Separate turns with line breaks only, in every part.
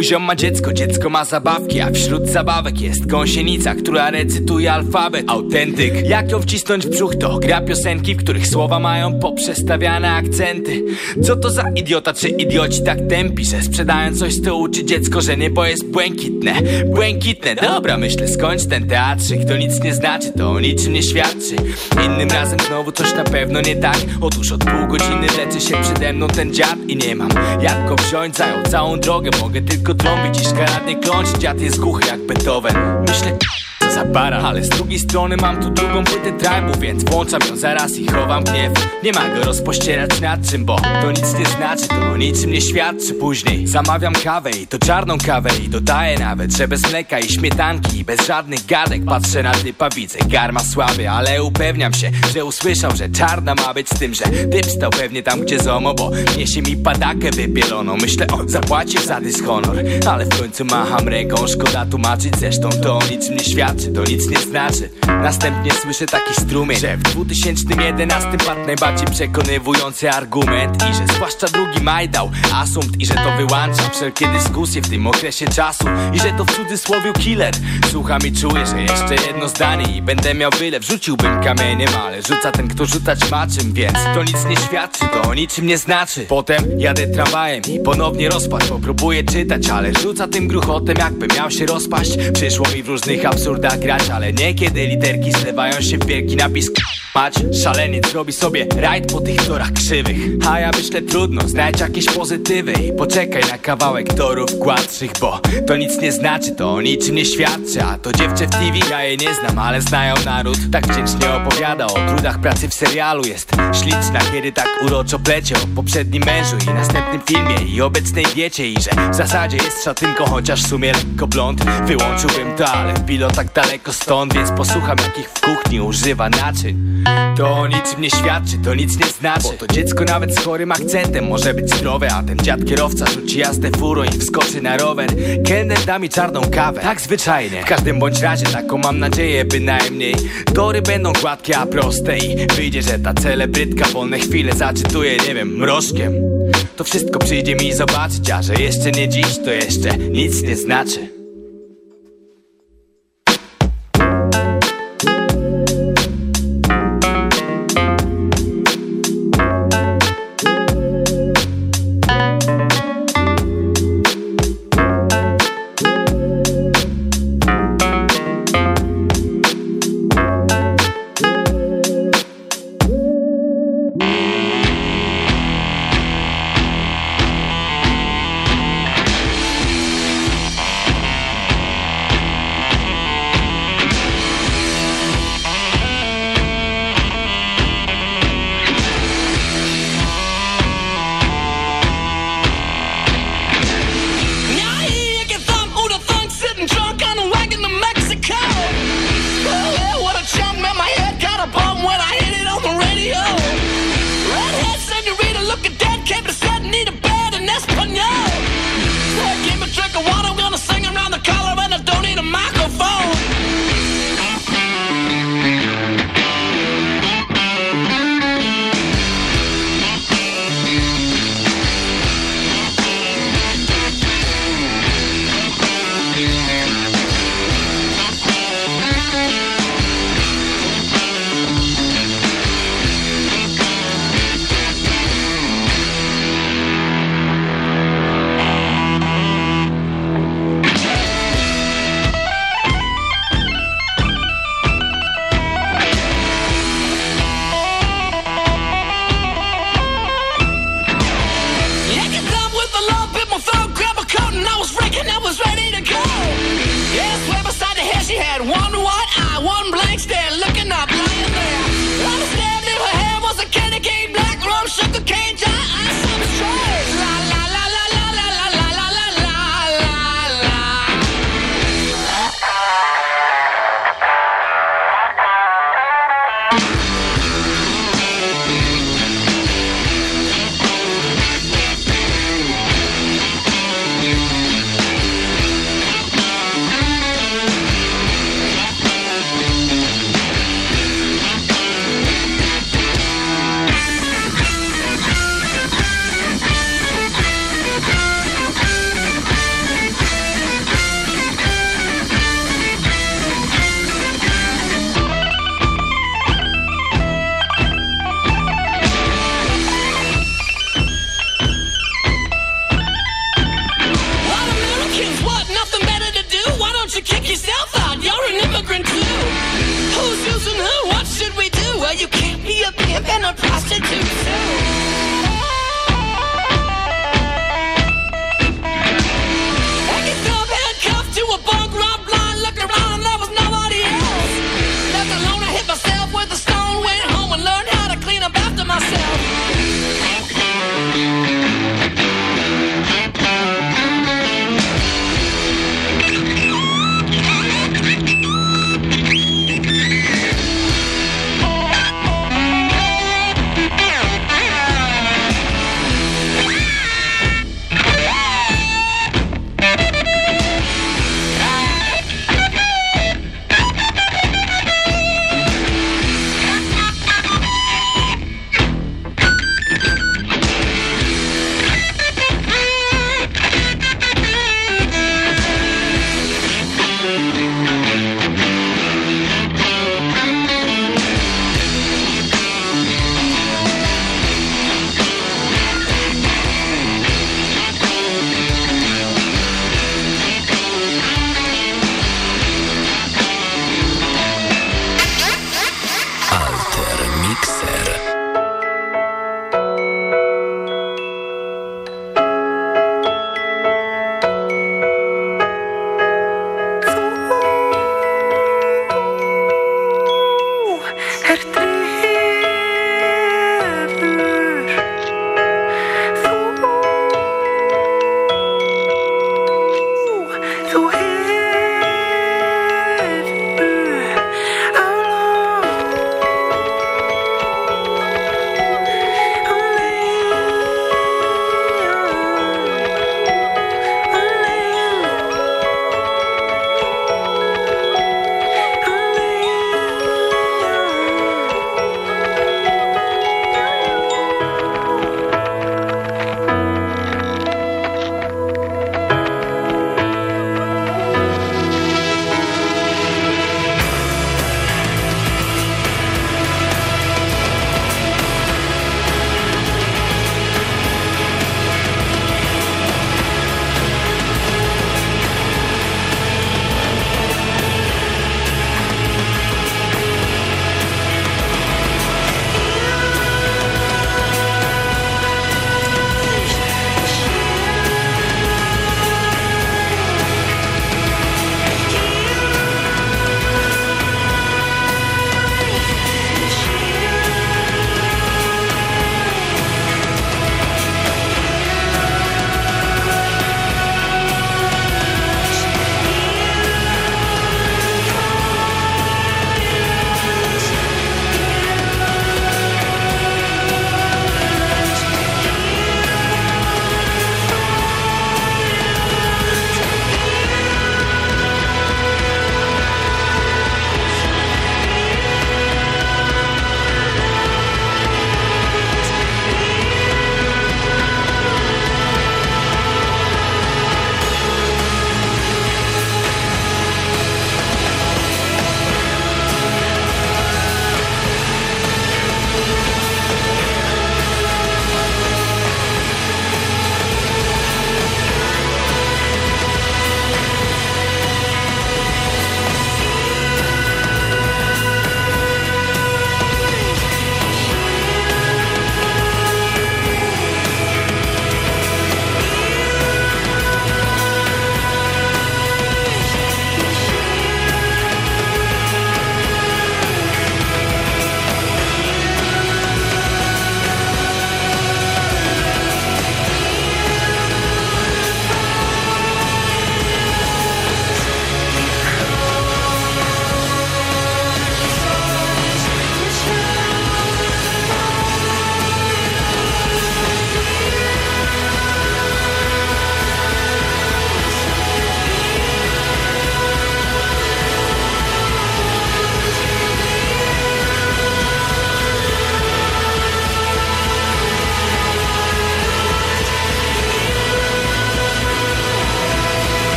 Mój ziom ma dziecko, dziecko ma zabawki A wśród zabawek jest gąsienica, która recytuje alfabet. Autentyk, jak ją wcisnąć w brzuch to gra piosenki, w których słowa mają poprzestawiane akcenty. Co to za idiota, czy idioci tak tępi Że sprzedają coś, co uczy dziecko, że niebo jest błękitne? Błękitne, dobra myślę, skończ ten teatrzyk. To nic nie znaczy, to niczym nie świadczy. Innym razem znowu coś na pewno nie tak. Otóż od pół godziny leczy się przede mną ten dziad I nie mam. Jak go wziąć, zajął całą drogę Mogę tylko trąbić i szkaradnie kląć Dziad jest głuchy jak Beethoven. Myślę za para Ale z drugiej strony mam tu drugą płytę tribu Więc włączam ją zaraz i chowam gniew. Nie ma go rozpościerać nad czym Bo to nic nie znaczy, to niczym nie świadczy. Później zamawiam kawę i to czarną kawę I dodaję nawet, że bez mleka i śmietanki I bez żadnych gadek. Patrzę na typa Widzę garma słaby, ale upewniam się Że usłyszał, że czarna ma być z tym Że typ stał pewnie tam gdzie zomo Bo niesie mi padakę wypieloną. Myślę, o zapłacił za dyshonor Ale w końcu macham ręką, szkoda tłumaczyć Zresztą to o niczym nie świadczy to nic nie znaczy. Następnie słyszę taki strumień Że w 2011 padł najbardziej przekonywujący argument I że zwłaszcza drugi maj dał asumpt I że to wyłącza wszelkie dyskusje w tym okresie czasu I że to w cudzysłowie killer. Słucham i czuję, że jeszcze jedno zdanie I będę miał wylew, rzuciłbym kamieniem Ale rzuca ten, kto rzucać ma czym Więc to nic nie świadczy, to o niczym nie znaczy. Potem jadę tramwajem i ponownie rozpad Bo próbuję czytać, ale rzuca tym gruchotem Jakby miał się rozpaść. Przyszło mi w różnych absurdach grać Ale niekiedy literki zlewają się w wielki napis Mać, szaleniec robi sobie rajd po tych torach krzywych. A ja myślę trudno, znajdź jakieś pozytywy. I poczekaj na kawałek torów gładszych Bo to nic nie znaczy, to o niczym nie świadczy. A to dziewczę w TV, ja jej nie znam, ale znają naród. Tak wdzięcznie opowiada o trudach pracy w serialu. Jest śliczna, kiedy tak uroczo plecie O poprzednim mężu i następnym filmie I obecnej diecie. I że w zasadzie jest szatynką, chociaż w sumie lekko blond. Wyłączyłbym to, ale w pilotach daleko stąd Więc posłucham jakich w kuchni używa naczyń To o niczym nie świadczy, to nic nie znaczy. Bo to dziecko nawet z chorym akcentem może być zdrowe A ten dziad kierowca rzuci jazdę furą i wskoczy na rower. Kelner da mi czarną kawę, tak zwyczajnie. W każdym bądź razie taką mam nadzieję bynajmniej. Tory będą gładkie, a proste I wyjdzie, że ta celebrytka wolne chwile zaczytuje, nie wiem, mrożkiem. To wszystko przyjdzie mi zobaczyć, a że jeszcze nie dziś, to jeszcze nic nie znaczy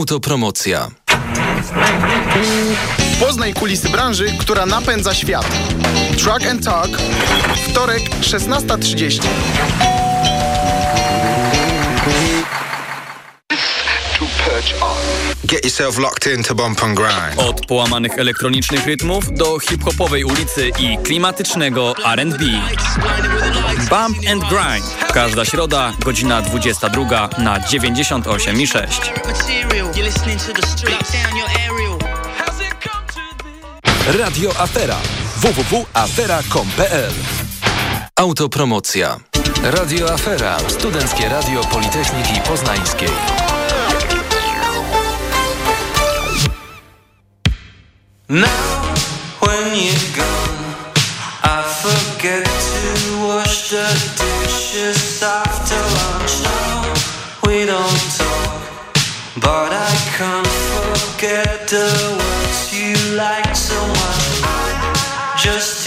Autopromocja.
Poznaj kulisy branży, która napędza świat. Truck and Talk, wtorek 16.30.
Get yourself locked in to bump and grind.
Od połamanych elektronicznych rytmów do hip-hopowej ulicy i klimatycznego R&B. Bump and Grind Każda środa, godzina 22 na 98 i 6.
Radio Afera. www.afera.pl Autopromocja. Radio Afera. Studenckie Radio Politechniki Poznańskiej.
I can't forget the words you like so much. Just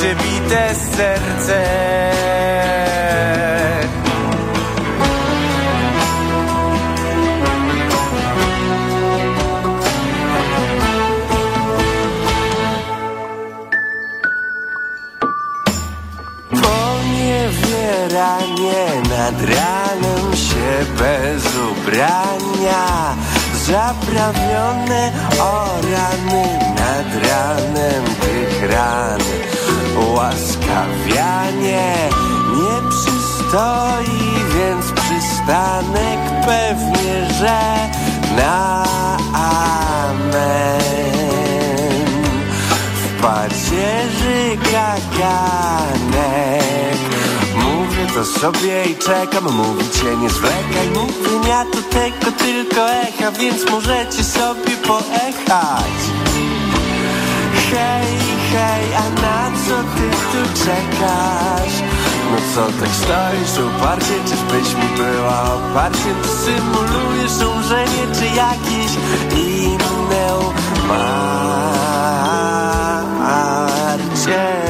przebite serce.
Poniewieranie nad ranem się bez ubrania. Zaprawione o rany nad ranem Łaskawianie nie przystoi, więc przystanek pewnie, że na amen. W pacierzy kaganek Mówię to sobie i czekam, mówicie nie zwlekaj. Mówienia to tego tylko echa, więc możecie sobie poechać. Hej, hej, a na co ty tu czekasz? No co tak stoisz uparcie, czyżbyś mi była oparciem? Ty symulujesz umrzenie czy jakieś inne umarcie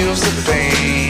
feels the pain.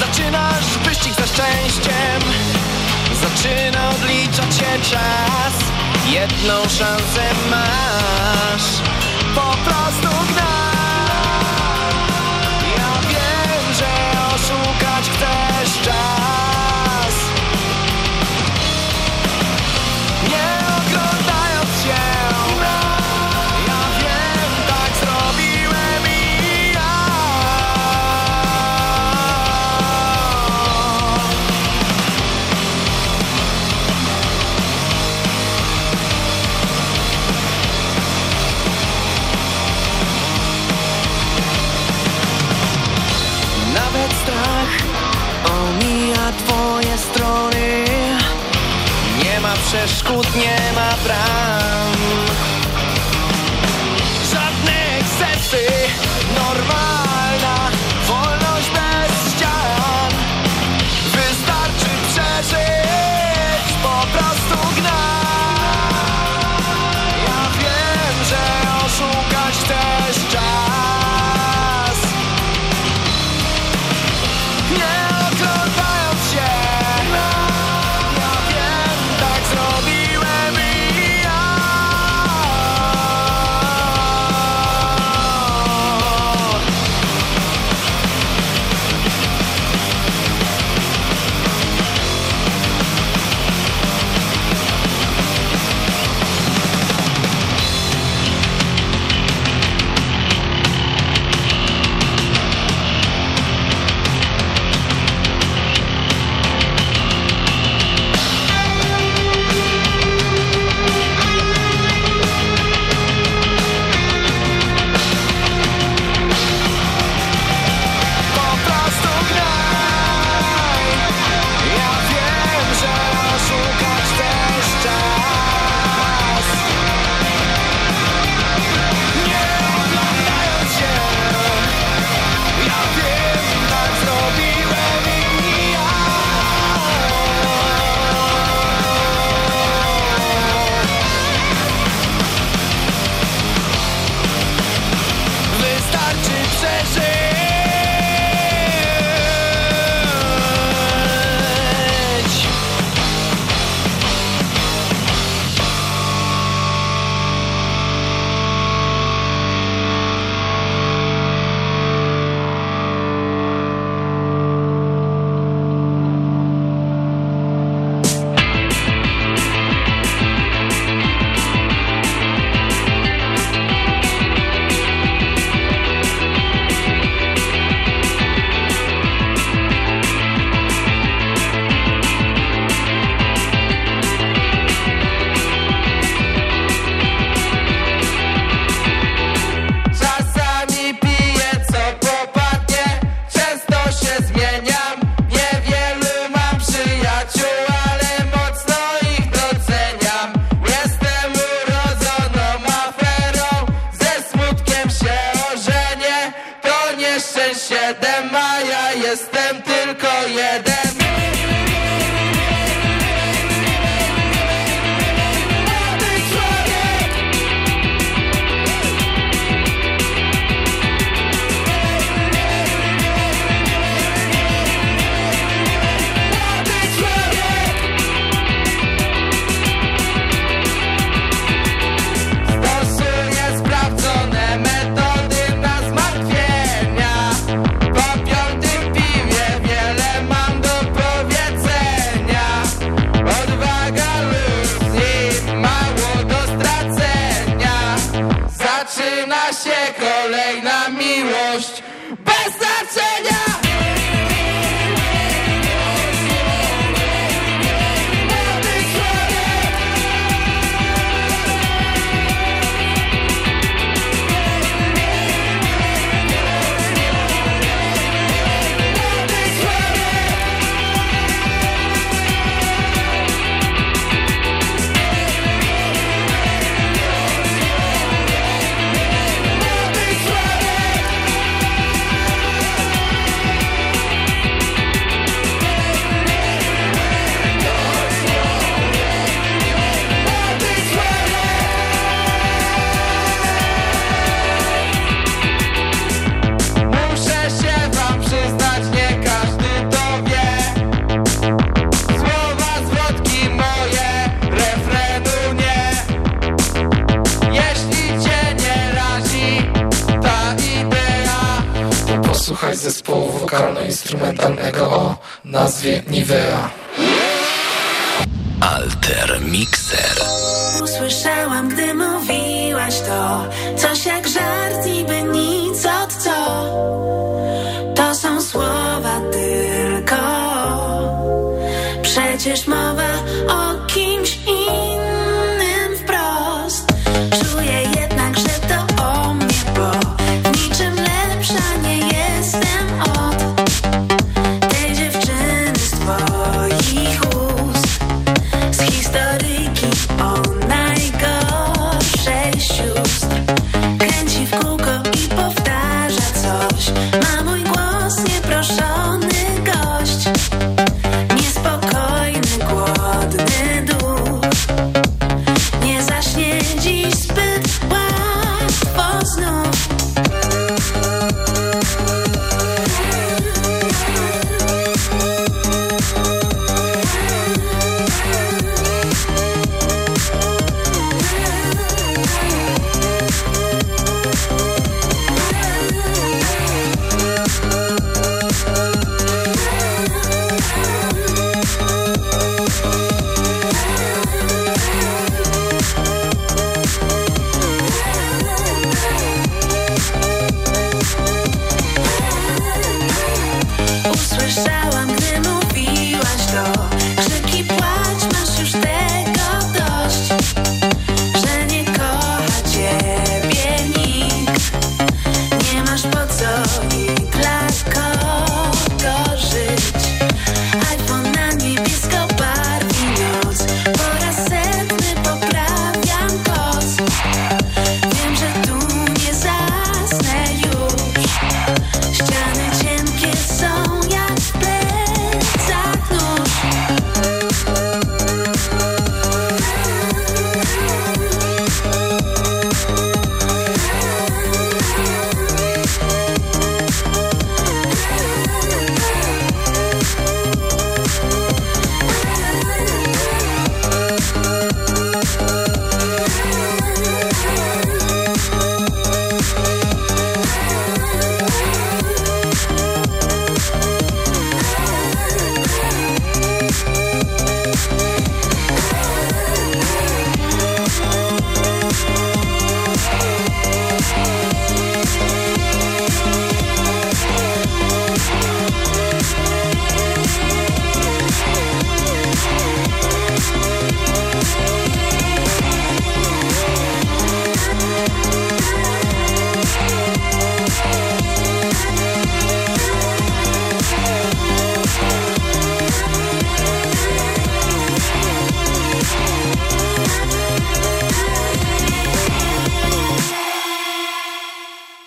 Zaczynasz wyścig za szczęściem. Zaczyna odliczać się czas. Jedną szansę masz. Po prostu przeszkód nie ma bram.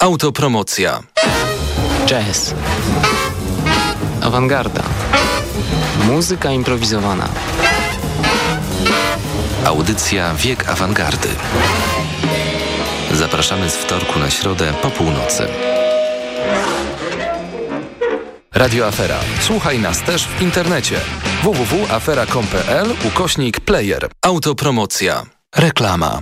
Autopromocja.
Jazz. Awangarda. Muzyka improwizowana.
Audycja Wiek Awangardy. Zapraszamy z wtorku na środę po północy. Radio Afera. Słuchaj nas też w internecie. www.afera.com.pl ukośnik player. Autopromocja. Reklama.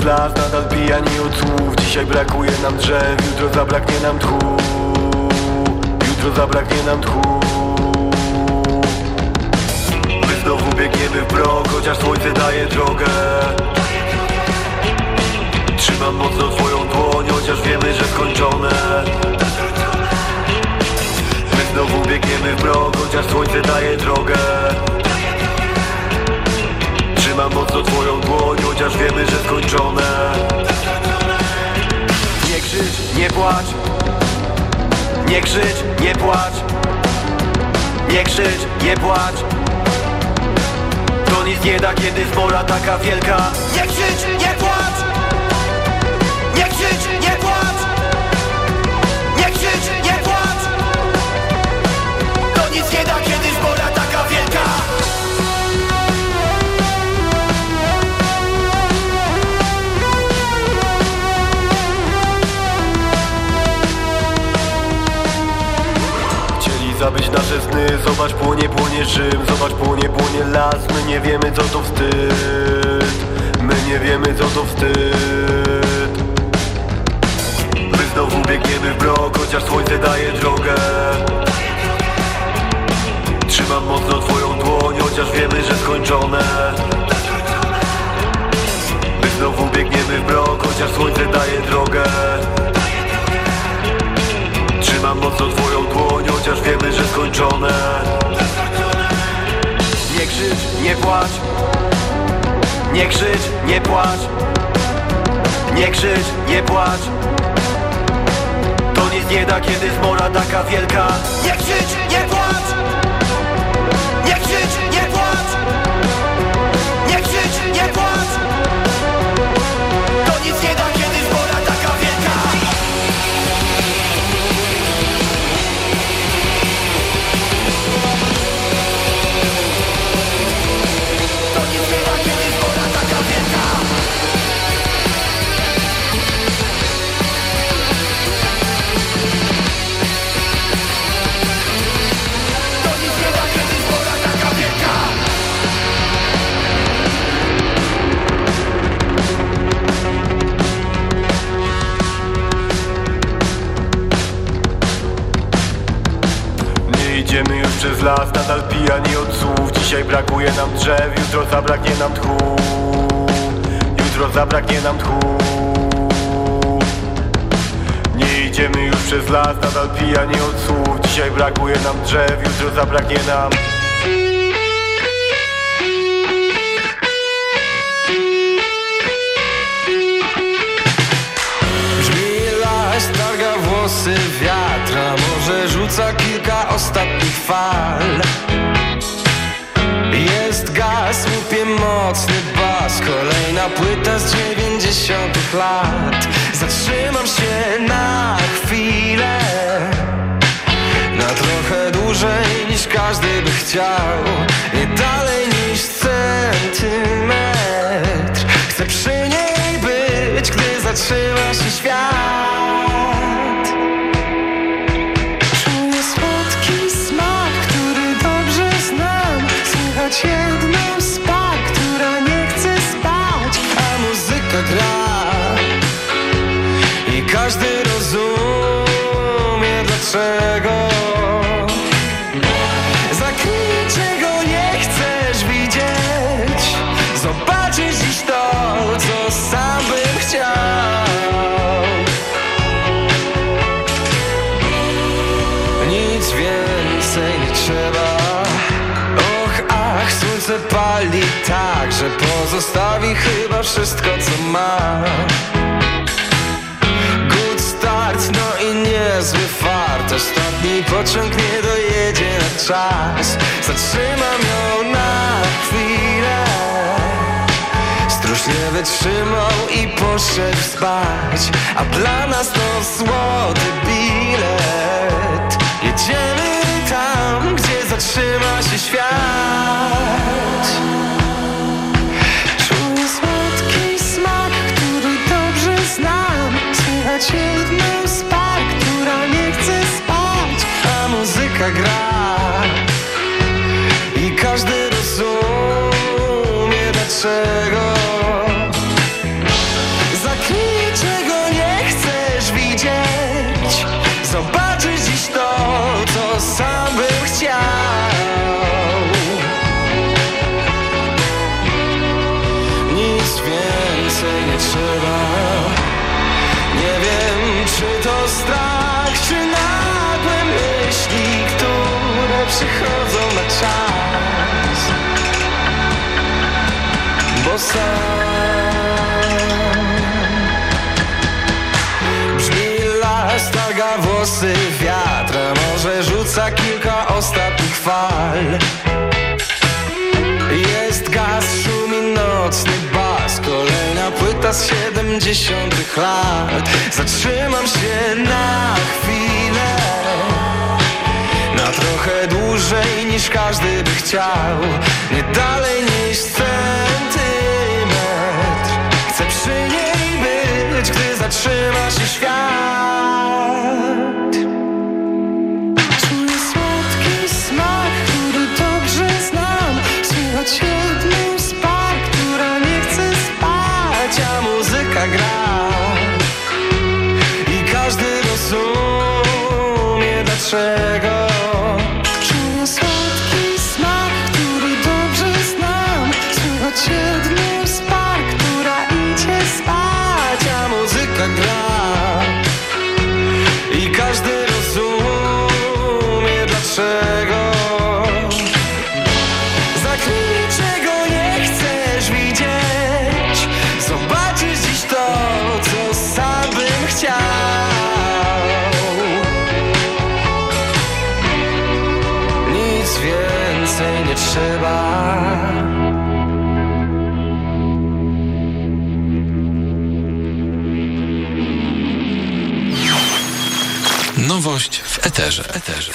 Przez las, nadal pijani od słów Dzisiaj brakuje nam drzew, jutro zabraknie nam tchu. Jutro zabraknie nam tchu. My znowu biegniemy w prog, chociaż słońce daje drogę. Trzymam mocno twoją dłoń, chociaż wiemy, że skończone. My znowu biegniemy w prog, chociaż słońce daje drogę Trzymam mocno twoją dłoń, chociaż wiemy, że skończone. Nie krzycz, nie płacz. Nie krzycz, nie płacz. Nie krzycz, nie płacz. To nic nie da, kiedy spora taka wielka. Nie krzycz, nie płacz Zabić nasze sny Zobacz płonie, płonie Rzym. Zobacz płonie, płonie las. My nie wiemy co to wstyd. My nie wiemy co to wstyd. My znowu biegniemy w brok Chociaż słońce daje drogę. Trzymam mocno twoją dłoń Chociaż wiemy, że skończone. My znowu biegniemy w brok Chociaż słońce daje drogę Trzymam mocno twoją dłoń, chociaż wiemy, że skończone. Nie krzycz, nie płacz. Nie krzycz, nie płacz. Nie krzycz, nie płacz. To nic nie da, kiedy zmora taka wielka. Nie krzycz, nie płacz jutro zabraknie nam tchu. Jutro zabraknie nam tchu. Nie idziemy już przez las, nadal pijani od słów. Dzisiaj brakuje nam drzew, jutro zabraknie nam.
Targa włosy wiatra. Może rzuca kilka ostatnich fal mocny bas Kolejna płyta z dziewięćdziesiątych lat. Zatrzymam się na chwilę Na trochę dłużej niż każdy by chciał. Nie dalej niż centymetr. Chcę przy niej być, gdy zatrzyma się świat pierwszego Zakryję, czego nie chcesz widzieć. Zobaczysz już to, co sam bym chciał. Nic więcej nie trzeba. Och, ach, słońce pali tak, że pozostawi chyba wszystko, co ma no i niezły fart. Ostatni pociąg nie dojedzie na czas. Zatrzymam ją na chwilę. Stróż nie wytrzymał i poszedł spać A dla nas to złoty bilet. Jedziemy tam, gdzie zatrzyma się świat każdy rozumie dlaczego Brzmi las, targa włosy Może rzuca kilka ostatnich fal. Jest gaz, szumi nocny bas Kolejna płyta z siedemdziesiątych lat. Zatrzymam się na chwilę Na trochę dłużej niż każdy by chciał. Nie dalej niż Chcę świat
eterze. Eterze.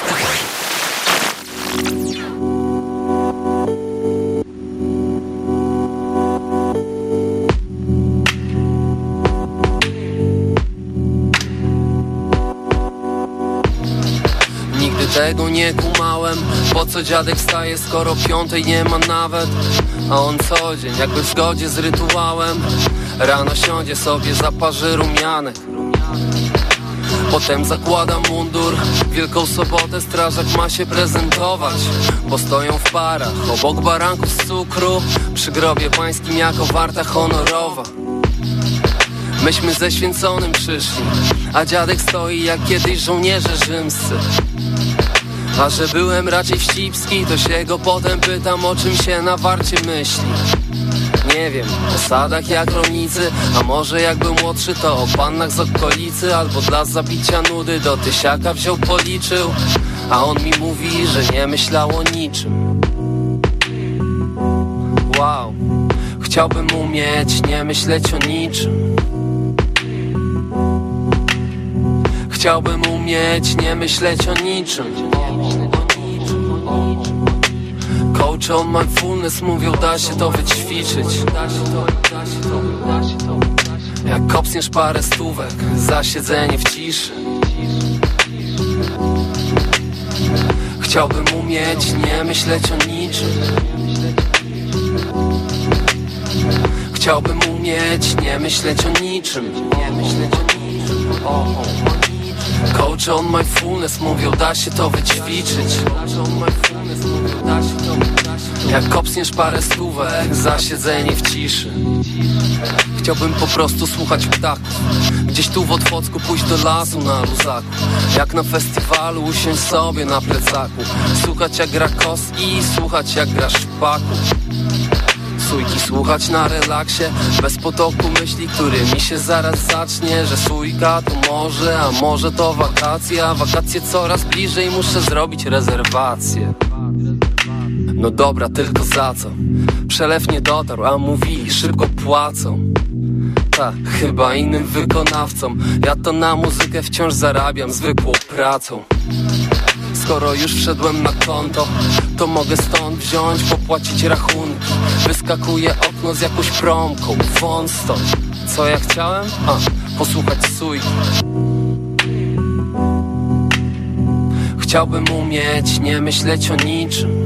Tego nie kumałem Po co dziadek wstaje, skoro piątej nie ma nawet A on co dzień, jakby w zgodzie z rytuałem Rano siądzie sobie, zaparzy rumianek Potem zakłada mundur. Wielką sobotę strażak ma się prezentować Bo stoją w parach Obok baranków z cukru. Przy grobie pańskim jako warta honorowa. Myśmy ze święconym przyszli A dziadek stoi jak kiedyś żołnierze rzymscy. A że byłem raczej wścibski To się go potem pytam o czym się na warcie myśli nie wiem, o sadach jak rolnicy A może jak był młodszy to o pannach z okolicy Albo dla zabicia nudy do tysiaka wziął policzył A on mi mówi, że nie myślał o niczym. Wow, chciałbym umieć nie myśleć o niczym. Chciałbym umieć nie myśleć o niczym Coach on mindfulness mówią da się to wyćwiczyć. Jak kopsniesz parę stówek za siedzenie w ciszy. Chciałbym umieć nie myśleć o niczym. Chciałbym umieć nie myśleć o niczym. Nie myśleć o niczym. Coach on mindfulness mówią da się to wyćwiczyć Jak kopsniesz parę stówek za siedzenie w ciszy. Chciałbym po prostu słuchać ptaków. Gdzieś tu w Otwocku pójść do lasu na luzaku. Jak na festiwalu usiąść sobie na plecaku. Słuchać jak gra kos i słuchać jak gra szpaku Sójki słuchać na relaksie Bez potoku myśli, który mi się zaraz zacznie Że sójka to może, a może to wakacje A wakacje coraz bliżej, muszę zrobić rezerwację No dobra, tylko za co? Przelew nie dotarł, a mówili szybko płacą. Tak, chyba innym wykonawcom Ja to na muzykę wciąż zarabiam zwykłą pracą. Skoro już wszedłem na konto To mogę stąd wziąć, popłacić rachunki. Wyskakuje okno z jakąś promką Wąt stąd Co ja chciałem? A, posłuchać sójki Chciałbym umieć nie myśleć o niczym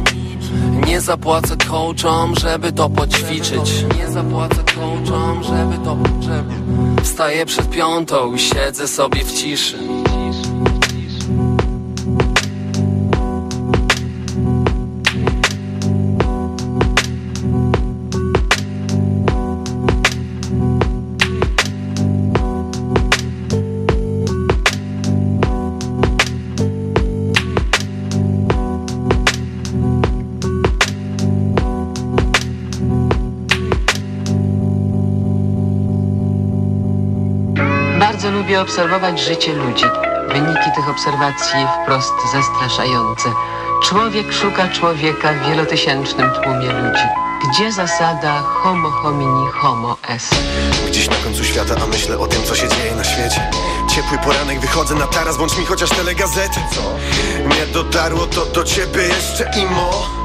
zapłacę coachom, żeby to poćwiczyć. Nie zapłacę coachom, żeby to... Żeby... Wstaję przed piątą i siedzę sobie w ciszy
Lubię obserwować życie ludzi. Wyniki tych obserwacji wprost zastraszające. Człowiek szuka człowieka w wielotysięcznym tłumie ludzi. Gdzie zasada homo homini homo est?
Gdzieś na końcu świata, a myślę o tym, co się dzieje na świecie Ciepły poranek, wychodzę na taras, włącz mi chociaż telegazety Co? Nie dotarło to do ciebie jeszcze imo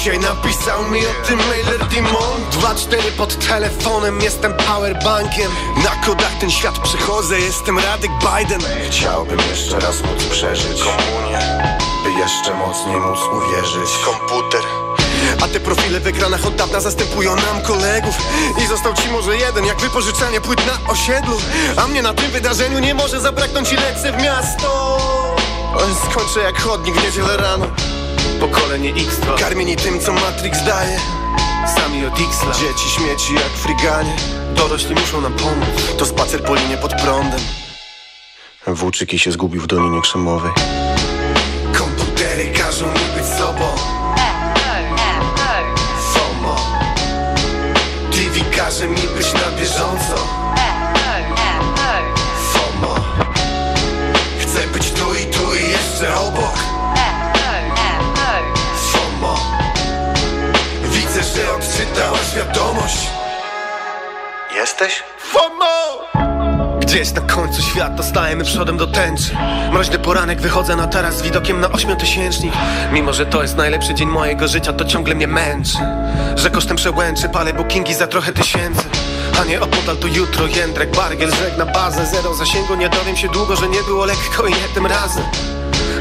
Dzisiaj napisał mi o tym mailer Dimon. 2-4 pod telefonem, jestem powerbankiem. Na kodach ten świat przechodzę, jestem Radek Biden. Chciałbym jeszcze raz móc przeżyć. Komunię By jeszcze mocniej móc uwierzyć. Komputer. A te profile w ekranach od dawna zastępują nam kolegów. I został ci może jeden, jak wypożyczanie płyt na osiedlu. A mnie na tym wydarzeniu nie może zabraknąć i lecę w miasto. Skończę jak chodnik w niedzielę rano Pokolenie X Karmieni tym, co Matrix daje. Sami od x Dzieci śmieci jak friganie Dorośli muszą nam pomóc. To spacer po linie pod prądem. Włóczyki się zgubił w Dolinie Krzemowej. Komputery każą mi być sobą. FOMO. TV każe mi być na bieżąco. FOMO. Chcę być tu i tu i jeszcze wiadomość Jesteś? FOMO! Gdzieś na końcu świata stajemy przodem do tęczy. Mroźny poranek, wychodzę na taras z widokiem na ośmiotysięcznik. Mimo, że to jest najlepszy dzień mojego życia, to ciągle mnie męczy. Że kosztem przełęczy palę bookingi za trochę tysięcy. A nie opodal to jutro, Jędrek, Bargiel, żegna bazę. Zero zasięgu, nie dowiem się długo, że nie było lekko i nie tym razem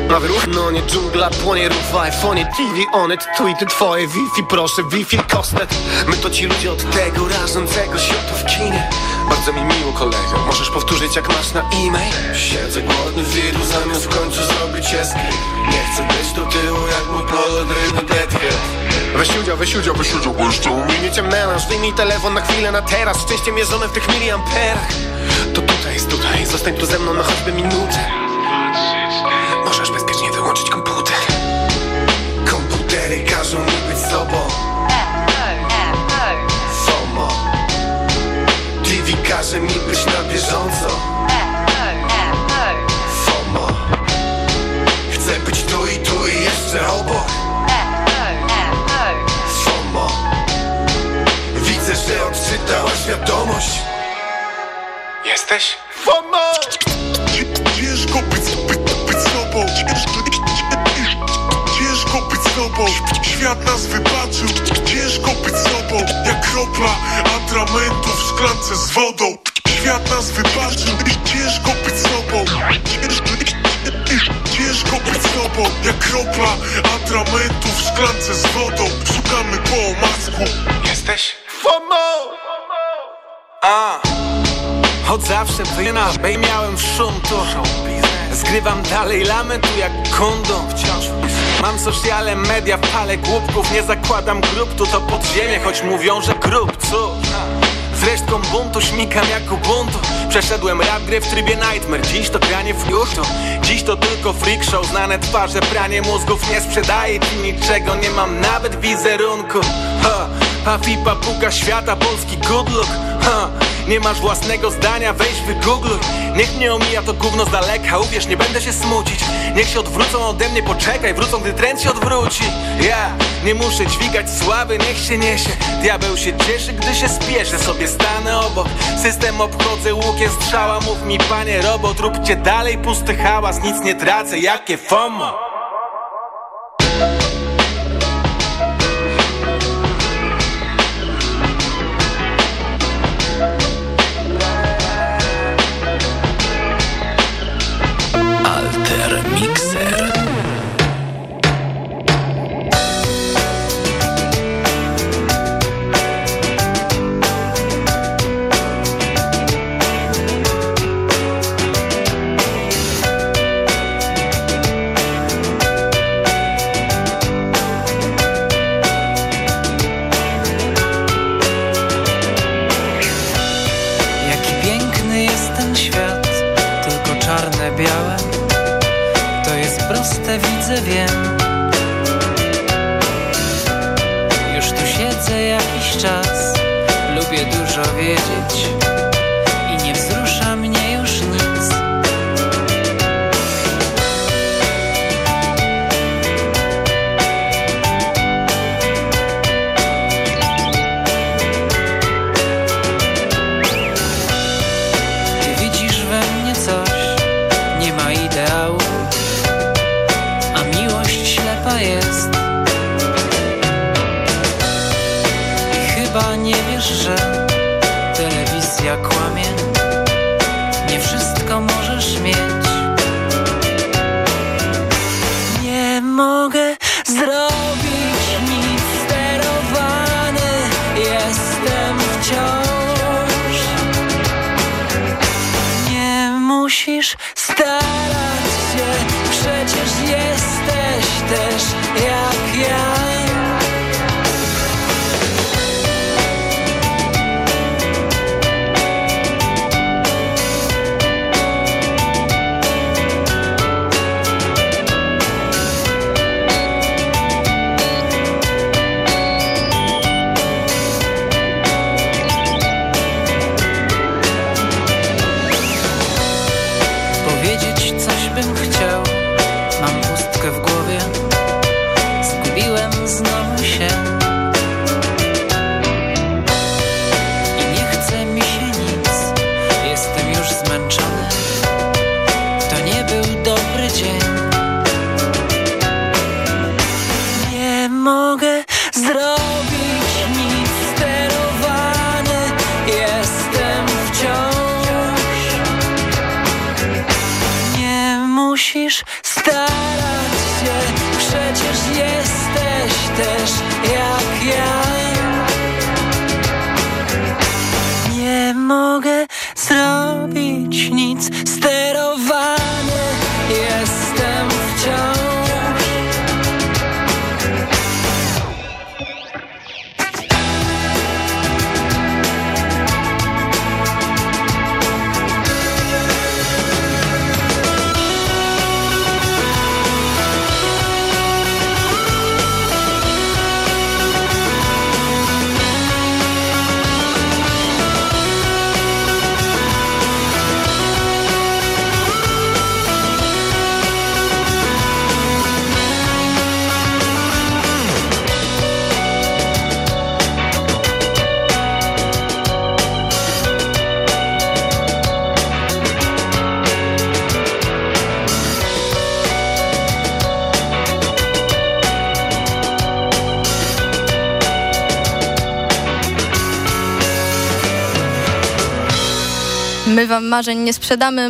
Prawy ruch, no nie dżungla, płonie ruch w iPhone'ie TV on it, tweety twoje Wi-Fi, proszę, Wi-Fi kostet. My to ci ludzie od tego rażącego światu w kinie Bardzo mi miło kolego, możesz powtórzyć jak masz na e-mail? Siedzę głodny wirus zamiast w końcu zrobić escape Nie chcę być do tyłu jak mój polodrywny deadhead. Weź udział, weź udział, weź udział, bo jeszcze melanż Wyjmij telefon na chwilę, na teraz. Szczęście mierzone w tych miliamperach. To tutaj jest tutaj, zostań tu ze mną na choćby minutę
Мочить компания. Od zawsze wyna, bej miałem szum tu Zgrywam dalej lament tu jak kondom Wciąż Mam sociale media w pale głupków. Nie zakładam grup tu to podziemie Choć mówią, że grób, cóż z resztką buntu śmikam jak ubuntu Przeszedłem rap gry w trybie nightmare. Dziś to granie w jutu Dziś to tylko freak show. Znane twarze, pranie mózgów nie sprzedaje ci niczego. Nie mam nawet wizerunku. Ha. Pafi papuga świata, polski good look. Ha. Nie masz własnego zdania, weź wygoogluj. Niech mnie omija to gówno z daleka Uwierz, nie będę się smucić. Niech się odwrócą ode mnie, poczekaj Wrócą, gdy trend się odwróci. Ja nie muszę dźwigać sławy, niech się niesie. Diabeł się cieszy, gdy się spieszę Sobie stanę obok. System obchodzę łukiem strzała Mów mi panie robot, róbcie dalej pusty hałas. Nic nie tracę, jakie FOMO
marzeń nie sprzedamy, może